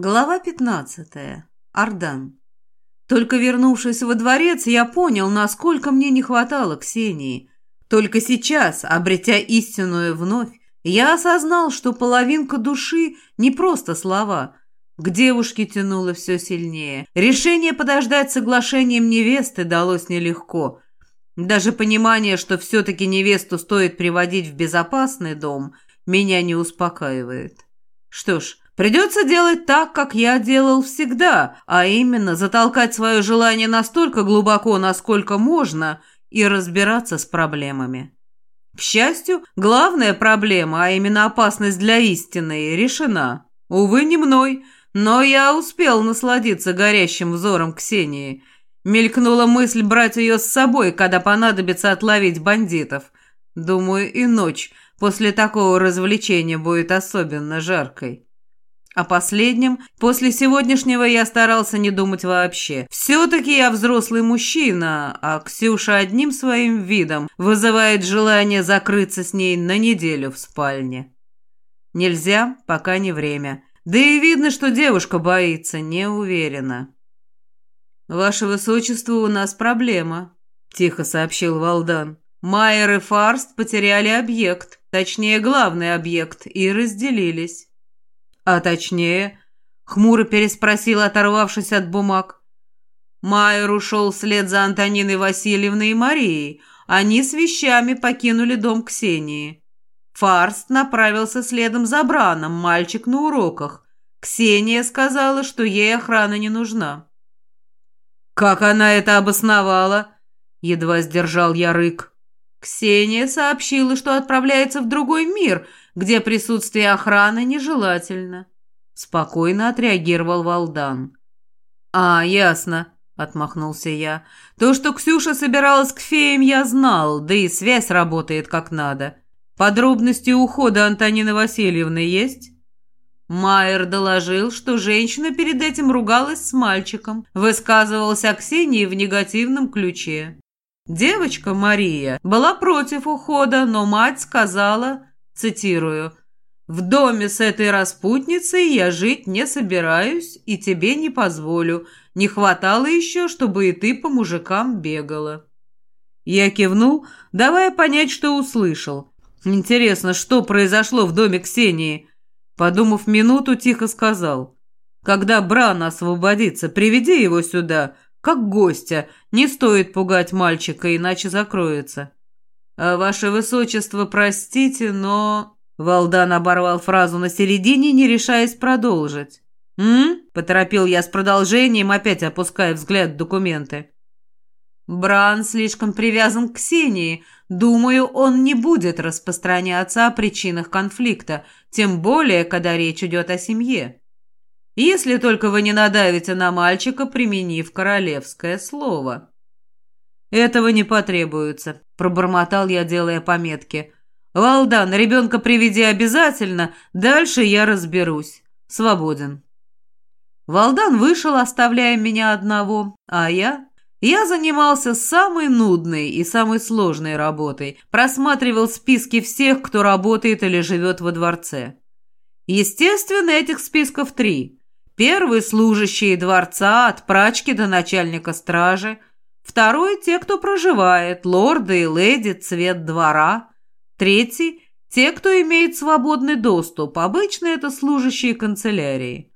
Глава пятнадцатая. Ардан. Только вернувшись во дворец, я понял, насколько мне не хватало Ксении. Только сейчас, обретя истинную вновь, я осознал, что половинка души не просто слова. К девушке тянуло все сильнее. Решение подождать соглашением невесты далось нелегко. Даже понимание, что все-таки невесту стоит приводить в безопасный дом, меня не успокаивает. Что ж, Придется делать так, как я делал всегда, а именно затолкать свое желание настолько глубоко, насколько можно, и разбираться с проблемами. К счастью, главная проблема, а именно опасность для истины, решена. Увы, не мной, но я успел насладиться горящим взором Ксении. Мелькнула мысль брать ее с собой, когда понадобится отловить бандитов. Думаю, и ночь после такого развлечения будет особенно жаркой. О последнем после сегодняшнего я старался не думать вообще. Все-таки я взрослый мужчина, а Ксюша одним своим видом вызывает желание закрыться с ней на неделю в спальне. Нельзя, пока не время. Да и видно, что девушка боится, не уверена. «Ваше Высочество, у нас проблема», — тихо сообщил Валдан. «Майер и Фарст потеряли объект, точнее, главный объект, и разделились». «А точнее?» — хмуро переспросил, оторвавшись от бумаг. Майер ушел вслед за Антониной Васильевной и Марией. Они с вещами покинули дом Ксении. Фарст направился следом за Браном, мальчик на уроках. Ксения сказала, что ей охрана не нужна. «Как она это обосновала?» — едва сдержал я рык. Ксения сообщила, что отправляется в другой мир, где присутствие охраны нежелательно. Спокойно отреагировал Валдан. «А, ясно», — отмахнулся я. «То, что Ксюша собиралась к феям, я знал, да и связь работает как надо. Подробности ухода Антонины Васильевны есть?» Майер доложил, что женщина перед этим ругалась с мальчиком, высказывалась о Ксении в негативном ключе. Девочка Мария была против ухода, но мать сказала, Цитирую. «В доме с этой распутницей я жить не собираюсь и тебе не позволю. Не хватало еще, чтобы и ты по мужикам бегала». Я кивнул, давая понять, что услышал. «Интересно, что произошло в доме Ксении?» Подумав минуту, тихо сказал. «Когда Бран освободится, приведи его сюда, как гостя. Не стоит пугать мальчика, иначе закроется». А «Ваше высочество, простите, но...» Валдан оборвал фразу на середине, не решаясь продолжить. «М?» – поторопил я с продолжением, опять опуская взгляд в документы. «Бран слишком привязан к Ксении. Думаю, он не будет распространяться о причинах конфликта, тем более, когда речь идет о семье. Если только вы не надавите на мальчика, применив королевское слово». «Этого не потребуется», – пробормотал я, делая пометки. «Валдан, ребенка приведи обязательно, дальше я разберусь. Свободен». Валдан вышел, оставляя меня одного, а я... Я занимался самой нудной и самой сложной работой, просматривал списки всех, кто работает или живет во дворце. Естественно, этих списков три. Первый – служащие дворца, от прачки до начальника стражи – Второй – те, кто проживает, лорды и леди, цвет двора. Третий – те, кто имеет свободный доступ, обычно это служащие канцелярии.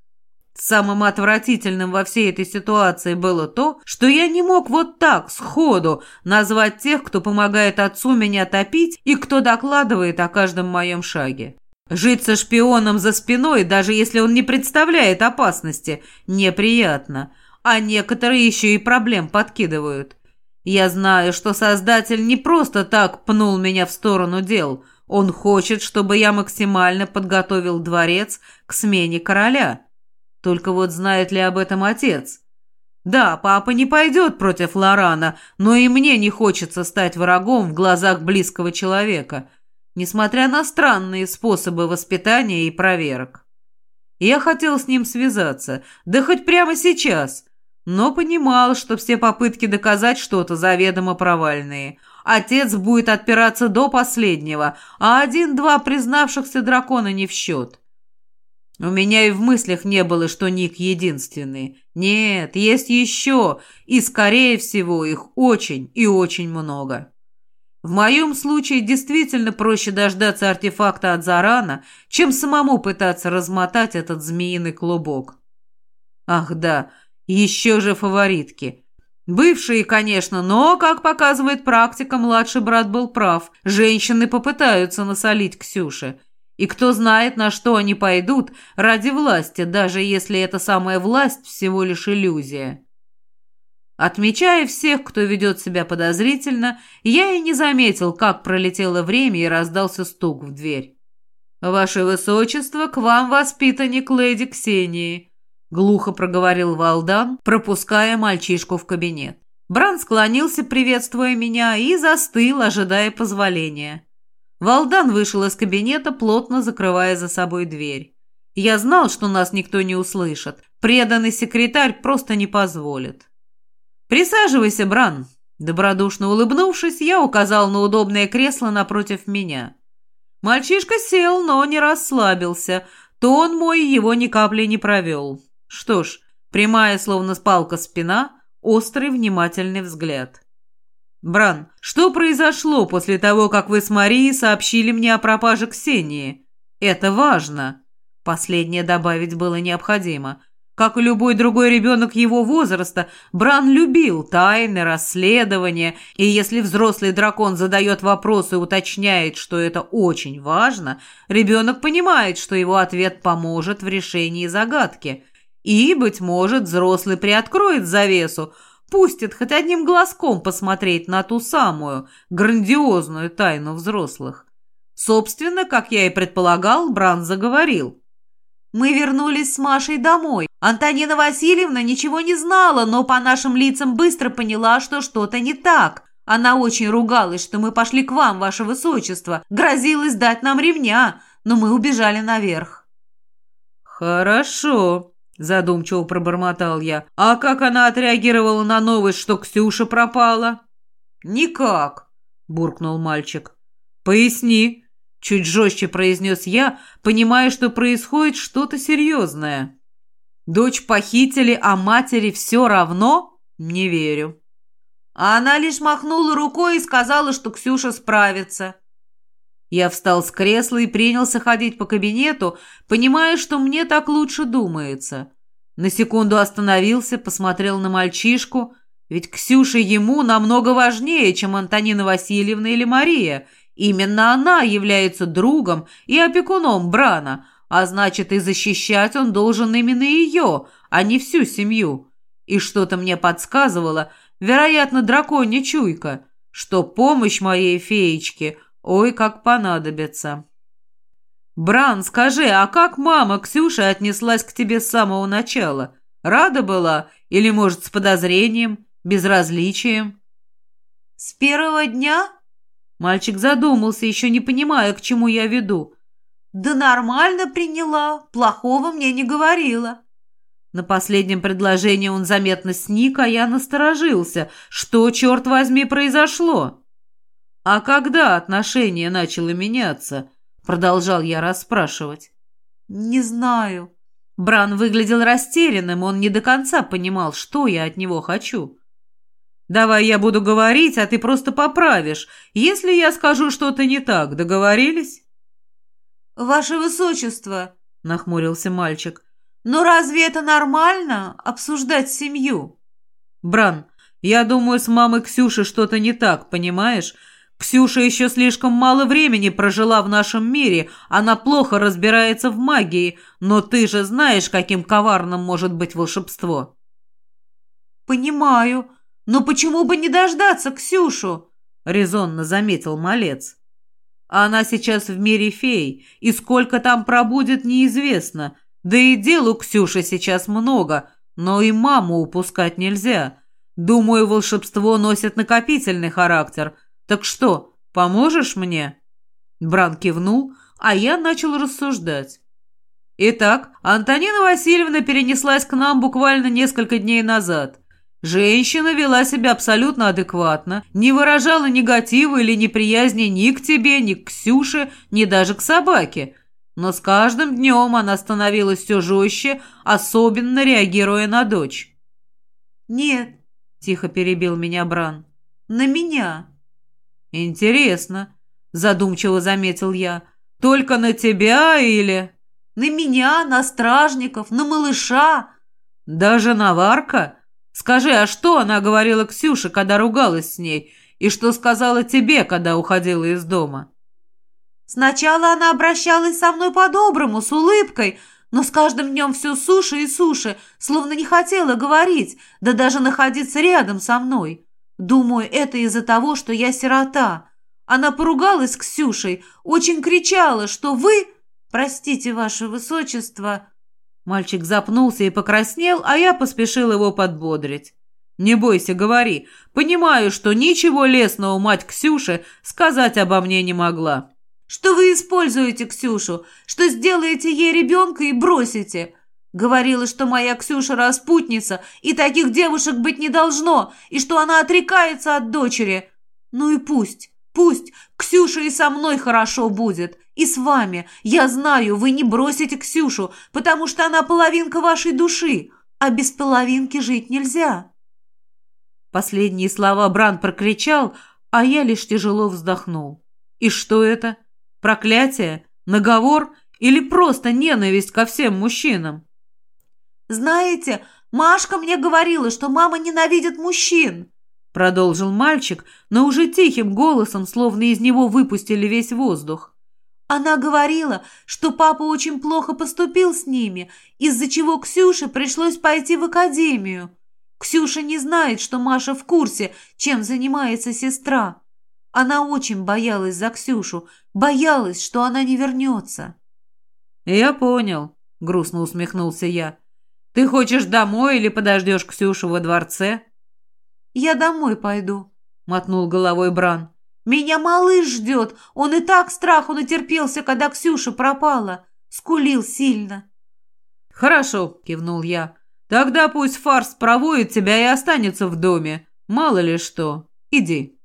Самым отвратительным во всей этой ситуации было то, что я не мог вот так, сходу, назвать тех, кто помогает отцу меня топить и кто докладывает о каждом моем шаге. Жить со шпионом за спиной, даже если он не представляет опасности, неприятно – а некоторые еще и проблем подкидывают. Я знаю, что Создатель не просто так пнул меня в сторону дел. Он хочет, чтобы я максимально подготовил дворец к смене короля. Только вот знает ли об этом отец? Да, папа не пойдет против Лорана, но и мне не хочется стать врагом в глазах близкого человека, несмотря на странные способы воспитания и проверок. Я хотел с ним связаться, да хоть прямо сейчас – но понимал, что все попытки доказать что-то заведомо провальные. Отец будет отпираться до последнего, а один-два признавшихся дракона не в счет. У меня и в мыслях не было, что Ник единственный. Нет, есть еще, и, скорее всего, их очень и очень много. В моем случае действительно проще дождаться артефакта от Зарана, чем самому пытаться размотать этот змеиный клубок. Ах да, еще же фаворитки. Бывшие, конечно, но, как показывает практика, младший брат был прав. Женщины попытаются насолить Ксюше – и кто знает, на что они пойдут ради власти, даже если эта самая власть всего лишь иллюзия. Отмечая всех, кто ведет себя подозрительно, я и не заметил, как пролетело время и раздался стук в дверь. «Ваше Высочество, к вам воспитанник леди Ксении», — глухо проговорил Валдан, пропуская мальчишку в кабинет. Бран склонился, приветствуя меня, и застыл, ожидая позволения. Валдан вышел из кабинета, плотно закрывая за собой дверь. Я знал, что нас никто не услышит. Преданный секретарь просто не позволит. «Присаживайся, Бран!» Добродушно улыбнувшись, я указал на удобное кресло напротив меня. Мальчишка сел, но не расслабился. Тон мой его ни капли не провел. Что ж, прямая, словно спалка спина, острый, внимательный взгляд. «Бран, что произошло после того, как вы с Марией сообщили мне о пропаже Ксении? Это важно!» Последнее добавить было необходимо. Как и любой другой ребенок его возраста, Бран любил тайны, расследования, и если взрослый дракон задает вопрос и уточняет, что это очень важно, ребенок понимает, что его ответ поможет в решении загадки. И, быть может, взрослый приоткроет завесу – пустит хоть одним глазком посмотреть на ту самую грандиозную тайну взрослых. Собственно, как я и предполагал, Бран заговорил. «Мы вернулись с Машей домой. Антонина Васильевна ничего не знала, но по нашим лицам быстро поняла, что что-то не так. Она очень ругалась, что мы пошли к вам, ваше высочество, грозилась дать нам ремня, но мы убежали наверх». «Хорошо», Задумчиво пробормотал я. А как она отреагировала на новость, что Ксюша пропала? Никак, буркнул мальчик. Поясни, чуть жестче произнес я, понимая, что происходит что-то серьезное. Дочь похитили, а матери все равно? Не верю. А она лишь махнула рукой и сказала, что Ксюша справится. Я встал с кресла и принялся ходить по кабинету, понимая, что мне так лучше думается. На секунду остановился, посмотрел на мальчишку, ведь Ксюша ему намного важнее, чем Антонина Васильевна или Мария. Именно она является другом и опекуном Брана, а значит и защищать он должен именно ее, а не всю семью. И что-то мне подсказывало, вероятно, драконья чуйка, что помощь моей феечке – Ой, как понадобится. Бран, скажи, а как мама Ксюша отнеслась к тебе с самого начала? Рада была или, может, с подозрением, безразличием? С первого дня? Мальчик задумался, еще не понимая, к чему я веду. Да нормально приняла, плохого мне не говорила. На последнем предложении он заметно сник, а я насторожился. Что, черт возьми, произошло? «А когда отношение начало меняться?» — продолжал я расспрашивать. «Не знаю». Бран выглядел растерянным, он не до конца понимал, что я от него хочу. «Давай я буду говорить, а ты просто поправишь, если я скажу что-то не так. Договорились?» «Ваше Высочество», — нахмурился мальчик, — «но разве это нормально, обсуждать семью?» «Бран, я думаю, с мамой Ксюши что-то не так, понимаешь? Ксюша еще слишком мало времени прожила в нашем мире, она плохо разбирается в магии, но ты же знаешь, каким коварным может быть волшебство». «Понимаю, но почему бы не дождаться Ксюшу?» — резонно заметил малец. «Она сейчас в мире фей, и сколько там пробудет, неизвестно. Да и дел у Ксюши сейчас много, но и маму упускать нельзя. Думаю, волшебство носит накопительный характер, «Так что, поможешь мне?» Бран кивнул, а я начал рассуждать. Итак, Антонина Васильевна перенеслась к нам буквально несколько дней назад. Женщина вела себя абсолютно адекватно, не выражала негатива или неприязни ни к тебе, ни к Ксюше, ни даже к собаке. Но с каждым днем она становилась все жестче, особенно реагируя на дочь. «Нет», — тихо перебил меня Бран, — «на меня». «Интересно», — задумчиво заметил я, — «только на тебя или...» «На меня, на стражников, на малыша». «Даже на Варка? Скажи, а что она говорила Ксюше, когда ругалась с ней, и что сказала тебе, когда уходила из дома?» Сначала она обращалась со мной по-доброму, с улыбкой, но с каждым днем все суше и суше, словно не хотела говорить, да даже находиться рядом со мной. Думаю, это из-за того, что я сирота. Она поругалась с Ксюшей, очень кричала, что вы... Простите, ваше высочество... Мальчик запнулся и покраснел, а я поспешил его подбодрить. «Не бойся, говори. Понимаю, что ничего лесного мать Ксюши сказать обо мне не могла что вы используете Ксюшу, что сделаете ей ребенка и бросите. Говорила, что моя Ксюша распутница, и таких девушек быть не должно, и что она отрекается от дочери. Ну и пусть, пусть, Ксюша и со мной хорошо будет, и с вами. Я знаю, вы не бросите Ксюшу, потому что она половинка вашей души, а без половинки жить нельзя». Последние слова Бран прокричал, а я лишь тяжело вздохнул. «И что это? Проклятие? Наговор? Или просто ненависть ко всем мужчинам? «Знаете, Машка мне говорила, что мама ненавидит мужчин», продолжил мальчик, но уже тихим голосом, словно из него выпустили весь воздух. Она говорила, что папа очень плохо поступил с ними, из-за чего Ксюше пришлось пойти в академию. Ксюша не знает, что Маша в курсе, чем занимается сестра. Она очень боялась за Ксюшу, боялась, что она не вернется. «Я понял», — грустно усмехнулся я. «Ты хочешь домой или подождешь Ксюшу во дворце?» «Я домой пойду», — мотнул головой Бран. «Меня малыш ждет. Он и так страху натерпелся, когда Ксюша пропала. Скулил сильно». «Хорошо», — кивнул я. «Тогда пусть фарс проводит тебя и останется в доме. Мало ли что. Иди».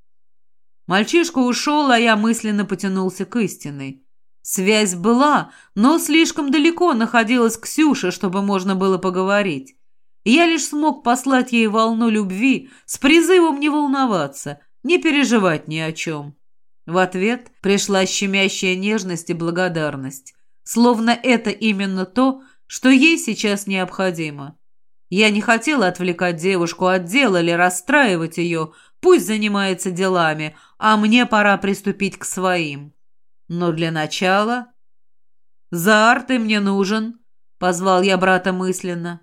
Мальчишка ушел, а я мысленно потянулся к истинной. Связь была, но слишком далеко находилась Ксюша, чтобы можно было поговорить. Я лишь смог послать ей волну любви с призывом не волноваться, не переживать ни о чем. В ответ пришла щемящая нежность и благодарность, словно это именно то, что ей сейчас необходимо. Я не хотела отвлекать девушку от дела или расстраивать ее, пусть занимается делами, а мне пора приступить к своим. Но для начала... «Зар, ты мне нужен», — позвал я брата мысленно.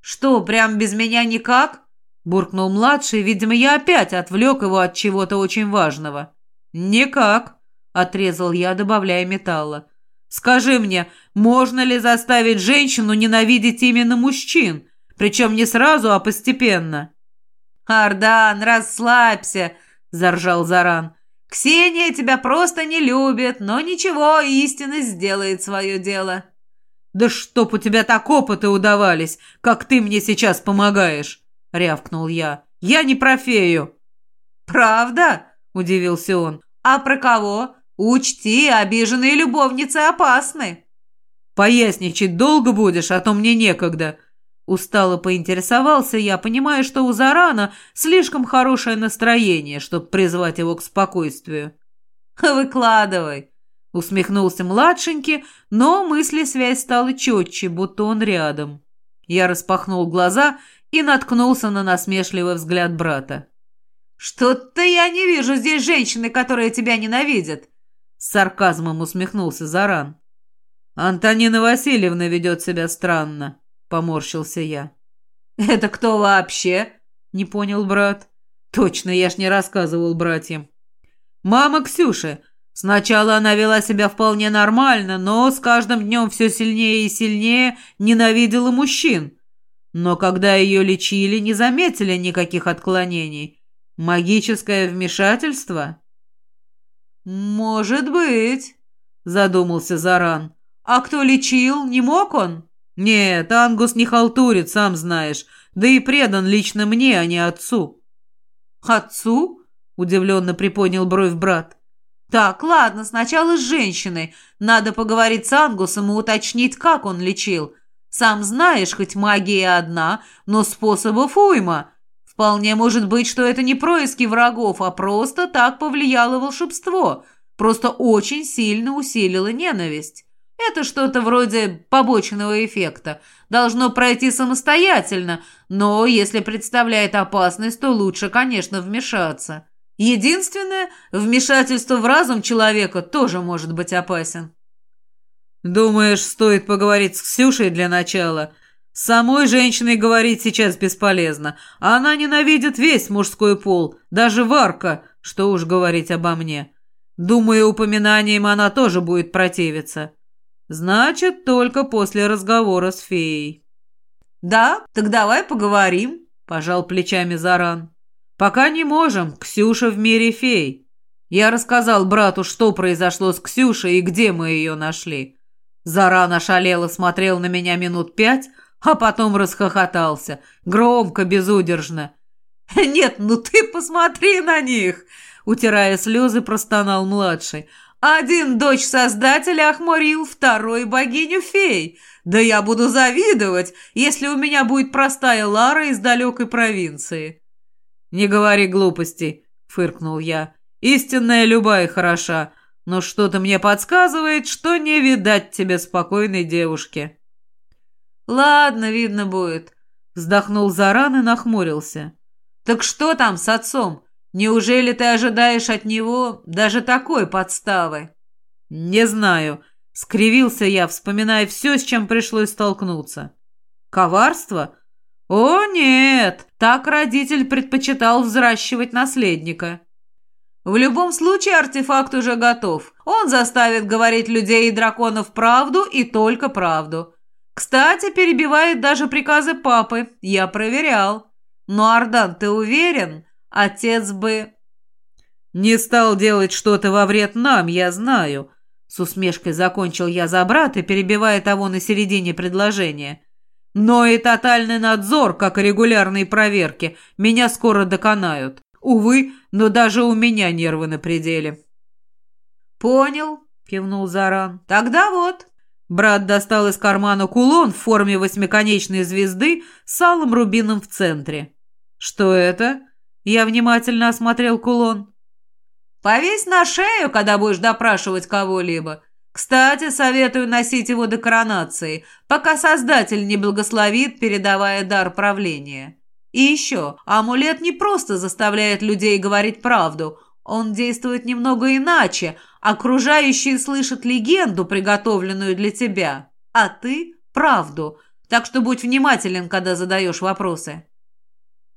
«Что, прям без меня никак?» — буркнул младший. Видимо, я опять отвлек его от чего-то очень важного. «Никак», — отрезал я, добавляя металла. «Скажи мне, можно ли заставить женщину ненавидеть именно мужчин, причем не сразу, а постепенно?» «Ардан, расслабься!» – заржал Заран. «Ксения тебя просто не любит, но ничего, истинность сделает свое дело». «Да чтоб у тебя так опыты удавались, как ты мне сейчас помогаешь!» – рявкнул я. «Я не про фею!» «Правда?» – удивился он. «А про кого? Учти, обиженные любовницы опасны!» «Поясничать долго будешь, а то мне некогда!» Устало поинтересовался я, понимая, что у Зарана слишком хорошее настроение, чтобы призвать его к спокойствию. «Выкладывай!» — усмехнулся младшенький, но мысли связь стала четче, будто он рядом. Я распахнул глаза и наткнулся на насмешливый взгляд брата. «Что-то я не вижу здесь женщины, которые тебя ненавидят!» С сарказмом усмехнулся Заран. «Антонина Васильевна ведет себя странно», — поморщился я. «Это кто вообще?» — не понял брат. «Точно, я ж не рассказывал братьям». «Мама Ксюши. Сначала она вела себя вполне нормально, но с каждым днем все сильнее и сильнее ненавидела мужчин. Но когда ее лечили, не заметили никаких отклонений. Магическое вмешательство?» «Может быть», — задумался Заран. «А кто лечил? Не мог он?» «Нет, Ангус не халтурит, сам знаешь, да и предан лично мне, а не отцу». «Отцу?» — удивленно приподнял бровь брат. Так, ладно, сначала с женщиной. Надо поговорить с Ангусом и уточнить, как он лечил. Сам знаешь, хоть магия одна, но способов уйма. Вполне может быть, что это не происки врагов, а просто так повлияло волшебство. Просто очень сильно усилило ненависть. Это что-то вроде побочного эффекта. Должно пройти самостоятельно, но если представляет опасность, то лучше, конечно, вмешаться. Единственное, вмешательство в разум человека тоже может быть опасен. «Думаешь, стоит поговорить с Ксюшей для начала?» С самой женщиной говорить сейчас бесполезно. Она ненавидит весь мужской пол, даже Варка, что уж говорить обо мне. Думаю, упоминанием она тоже будет противиться. Значит, только после разговора с феей. «Да, так давай поговорим», – пожал плечами Заран. «Пока не можем. Ксюша в мире фей. Я рассказал брату, что произошло с Ксюшей и где мы ее нашли. Заран ошалело смотрел на меня минут пять, а потом расхохотался. Громко, безудержно. «Нет, ну ты посмотри на них!» Утирая слезы, простонал младший. «Один дочь создателя охмурил, второй богиню фей. Да я буду завидовать, если у меня будет простая Лара из далекой провинции». «Не говори глупостей», — фыркнул я. «Истинная любая хороша, но что-то мне подсказывает, что не видать тебе спокойной девушки». «Ладно, видно будет», — вздохнул Заран и нахмурился. «Так что там с отцом? Неужели ты ожидаешь от него даже такой подставы?» «Не знаю», — скривился я, вспоминая все, с чем пришлось столкнуться. «Коварство? О, нет, так родитель предпочитал взращивать наследника». В любом случае артефакт уже готов. Он заставит говорить людей и драконов правду и только правду. Кстати, перебивает даже приказы папы. Я проверял. Но, Ардан, ты уверен? Отец бы... Не стал делать что-то во вред нам, я знаю. С усмешкой закончил я за брата, перебивая того на середине предложения. Но и тотальный надзор, как и регулярные проверки, меня скоро доконают. Увы, но даже у меня нервы на пределе. «Понял», — кивнул Заран. «Тогда вот, Брат достал из кармана кулон в форме восьмиконечной звезды с алым рубином в центре. «Что это?» Я внимательно осмотрел кулон. «Повесь на шею, когда будешь допрашивать кого-либо. Кстати, советую носить его до коронации, пока Создатель не благословит, передавая дар правления. И еще, амулет не просто заставляет людей говорить правду, он действует немного иначе, Окружающие слышат легенду, приготовленную для тебя, а ты – правду. Так что будь внимателен, когда задаешь вопросы».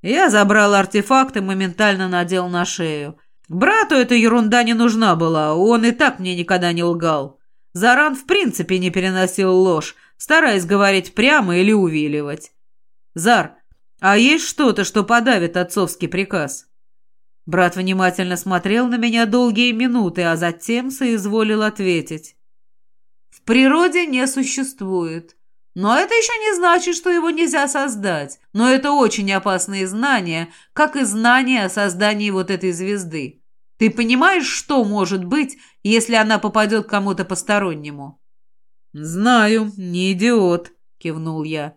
Я забрал артефакт и моментально надел на шею. Брату эта ерунда не нужна была, он и так мне никогда не лгал. Заран в принципе не переносил ложь, стараясь говорить прямо или увиливать. «Зар, а есть что-то, что подавит отцовский приказ?» Брат внимательно смотрел на меня долгие минуты, а затем соизволил ответить. «В природе не существует. Но это еще не значит, что его нельзя создать. Но это очень опасные знания, как и знания о создании вот этой звезды. Ты понимаешь, что может быть, если она попадет кому-то постороннему?» «Знаю, не идиот», — кивнул я.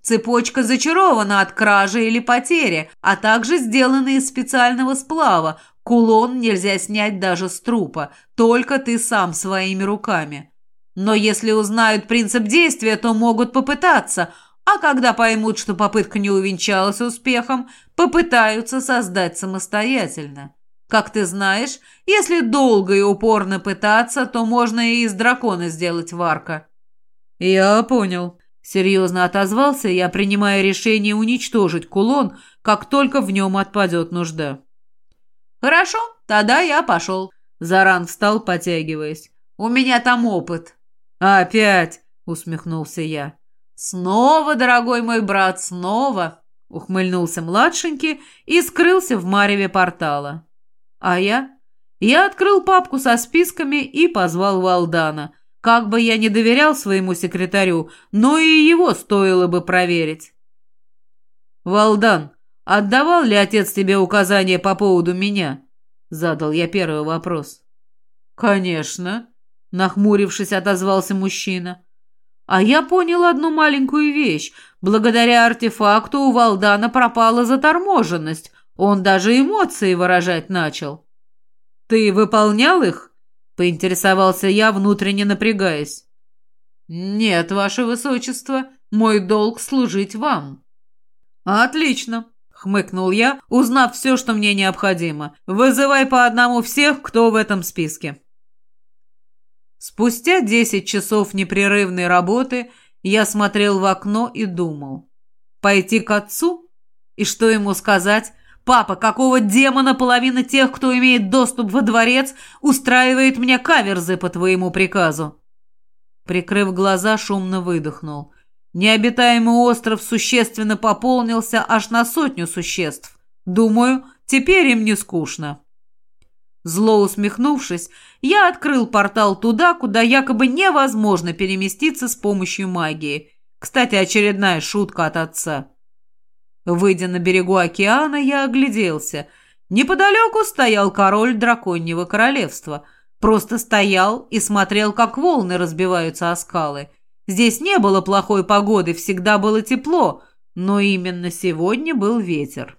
Цепочка зачарована от кражи или потери, а также сделана из специального сплава. Кулон нельзя снять даже с трупа, только ты сам своими руками. Но если узнают принцип действия, то могут попытаться, а когда поймут, что попытка не увенчалась успехом, попытаются создать самостоятельно. Как ты знаешь, если долго и упорно пытаться, то можно и из дракона сделать варка. «Я понял», Серьезно отозвался я, принимая решение уничтожить кулон, как только в нем отпадет нужда. «Хорошо, тогда я пошел». Заран встал, потягиваясь. «У меня там опыт». «Опять?» — усмехнулся я. «Снова, дорогой мой брат, снова!» — ухмыльнулся младшенький и скрылся в мареве портала. А я? Я открыл папку со списками и позвал Валдана — как бы я не доверял своему секретарю, но и его стоило бы проверить. «Валдан, отдавал ли отец тебе указания по поводу меня?» Задал я первый вопрос. «Конечно», — нахмурившись, отозвался мужчина. «А я понял одну маленькую вещь. Благодаря артефакту у Валдана пропала заторможенность. Он даже эмоции выражать начал». «Ты выполнял их?» — поинтересовался я, внутренне напрягаясь. «Нет, ваше высочество, мой долг служить вам». «Отлично», — хмыкнул я, узнав все, что мне необходимо. «Вызывай по одному всех, кто в этом списке». Спустя десять часов непрерывной работы я смотрел в окно и думал. Пойти к отцу? И что ему сказать? «Папа, какого демона половина тех, кто имеет доступ во дворец, устраивает мне каверзы по твоему приказу?» Прикрыв глаза, шумно выдохнул. Необитаемый остров существенно пополнился аж на сотню существ. Думаю, теперь им не скучно. Зло усмехнувшись, я открыл портал туда, куда якобы невозможно переместиться с помощью магии. Кстати, очередная шутка от отца. Выйдя на берегу океана, я огляделся. Неподалеку стоял король драконьего королевства – Просто стоял и смотрел, как волны разбиваются о скалы. Здесь не было плохой погоды, всегда было тепло, но именно сегодня был ветер.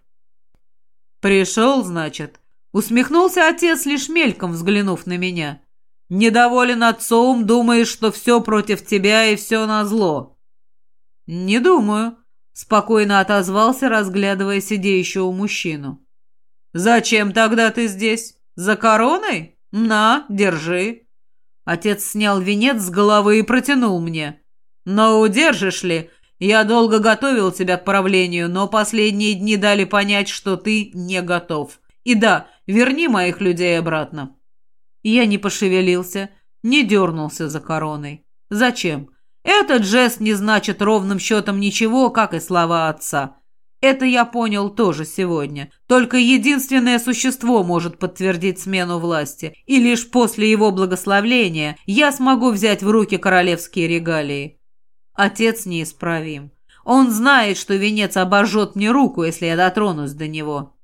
«Пришел, значит?» Усмехнулся отец, лишь мельком взглянув на меня. «Недоволен отцом, думаешь, что все против тебя и все назло?» «Не думаю», — спокойно отозвался, разглядывая сидеющего мужчину. «Зачем тогда ты здесь? За короной?» «На, держи». Отец снял венец с головы и протянул мне. «Но удержишь ли? Я долго готовил тебя к правлению, но последние дни дали понять, что ты не готов. И да, верни моих людей обратно». Я не пошевелился, не дернулся за короной. Зачем? Этот жест не значит ровным счетом ничего, как и слова отца. Это я понял тоже сегодня. Только единственное существо может подтвердить смену власти, и лишь после его благословления я смогу взять в руки королевские регалии. Отец неисправим. Он знает, что венец обожжет мне руку, если я дотронусь до него.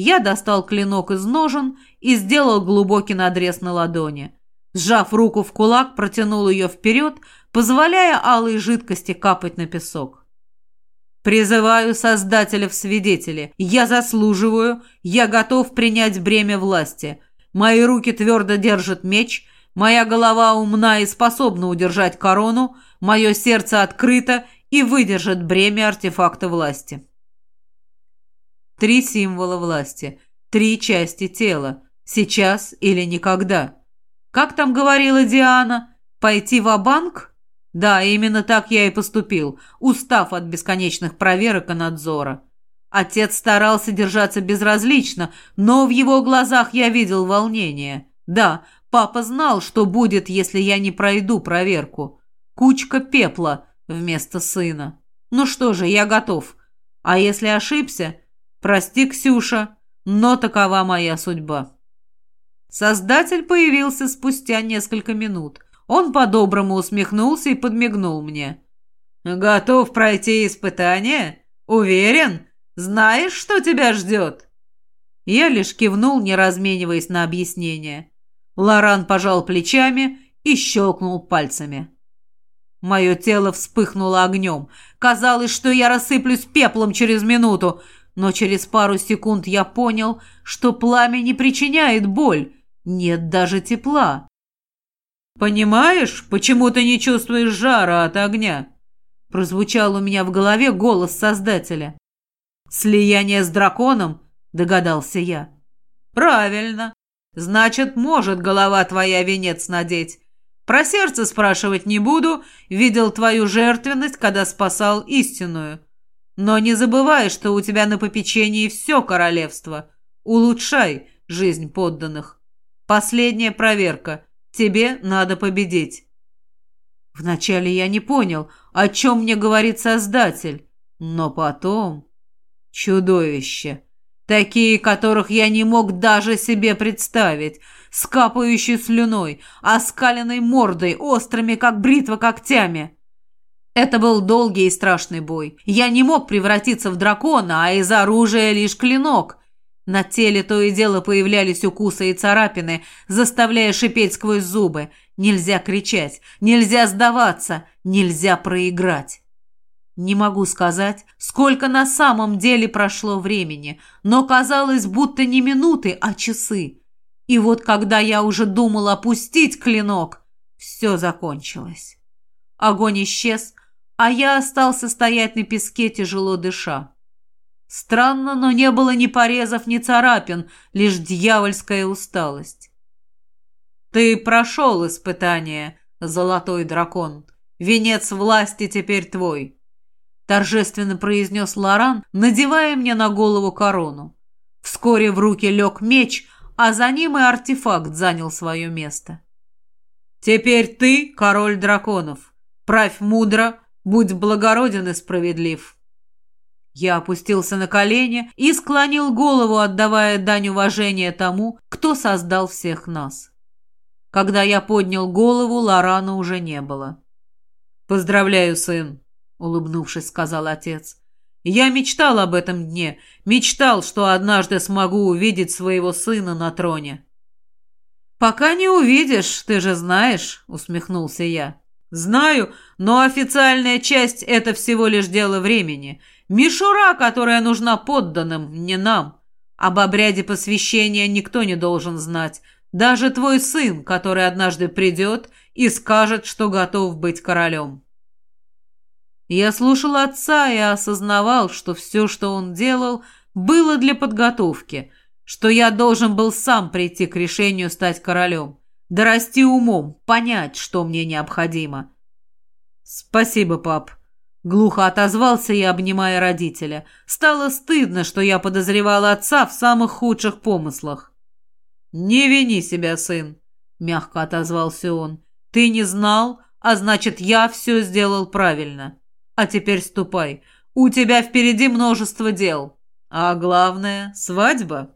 Я достал клинок из ножен и сделал глубокий надрез на ладони. Сжав руку в кулак, протянул ее вперед, позволяя алой жидкости капать на песок. Призываю Создателя в свидетели. Я заслуживаю, я готов принять бремя власти. Мои руки твердо держат меч, моя голова умна и способна удержать корону, мое сердце открыто и выдержит бремя артефакта власти. Три символа власти, три части тела, сейчас или никогда. Как там говорила Диана, пойти в банк да, именно так я и поступил, устав от бесконечных проверок и надзора. Отец старался держаться безразлично, но в его глазах я видел волнение. Да, папа знал, что будет, если я не пройду проверку. Кучка пепла вместо сына. Ну что же, я готов. А если ошибся? Прости, Ксюша, но такова моя судьба. Создатель появился спустя несколько минут – он по-доброму усмехнулся и подмигнул мне. «Готов пройти испытание? Уверен? Знаешь, что тебя ждет?» Я лишь кивнул, не размениваясь на объяснение. Лоран пожал плечами и щелкнул пальцами. Мое тело вспыхнуло огнем. Казалось, что я рассыплюсь пеплом через минуту, но через пару секунд я понял, что пламя не причиняет боль, нет даже тепла. «Понимаешь, почему ты не чувствуешь жара от огня?» Прозвучал у меня в голове голос Создателя. «Слияние с драконом?» – догадался я. «Правильно. Значит, может голова твоя венец надеть. Про сердце спрашивать не буду, видел твою жертвенность, когда спасал истинную. Но не забывай, что у тебя на попечении все королевство. Улучшай жизнь подданных. Последняя проверка. Тебе надо победить». Вначале я не понял, о чем мне говорит Создатель, но потом... Чудовище! Такие, которых я не мог даже себе представить, с капающей слюной, оскаленной мордой, острыми, как бритва, когтями. Это был долгий и страшный бой. Я не мог превратиться в дракона, а из оружия лишь клинок. На теле то и дело появлялись укусы и царапины, заставляя шипеть сквозь зубы. Нельзя кричать, нельзя сдаваться, нельзя проиграть. Не могу сказать, сколько на самом деле прошло времени, но казалось, будто не минуты, а часы. И вот когда я уже думал опустить клинок, все закончилось. Огонь исчез, а я остался стоять на песке, тяжело дыша. Странно, но не было ни порезов, ни царапин, лишь дьявольская усталость. «Ты прошел испытание, золотой дракон. Венец власти теперь твой», — торжественно произнес Лоран, надевая мне на голову корону. Вскоре в руки лег меч, а за ним и артефакт занял свое место. «Теперь ты король драконов. Правь мудро, будь благороден и справедлив». Я опустился на колени и склонил голову, отдавая дань уважения тому, кто создал всех нас. Когда я поднял голову, Лорана уже не было. «Поздравляю, сын», — улыбнувшись, сказал отец. «Я мечтал об этом дне, мечтал, что однажды смогу увидеть своего сына на троне». «Пока не увидишь, ты же знаешь», — усмехнулся я. «Знаю, но официальная часть — это всего лишь дело времени». Мишура, которая нужна подданным, не нам. Об обряде посвящения никто не должен знать. Даже твой сын, который однажды придет и скажет, что готов быть королем. Я слушал отца и осознавал, что все, что он делал, было для подготовки, что я должен был сам прийти к решению стать королем, дорасти умом, понять, что мне необходимо. Спасибо, пап. Глухо отозвался я, обнимая родителя. Стало стыдно, что я подозревал отца в самых худших помыслах. «Не вини себя, сын», — мягко отозвался он. «Ты не знал, а значит, я все сделал правильно. А теперь ступай. У тебя впереди множество дел. А главное — свадьба».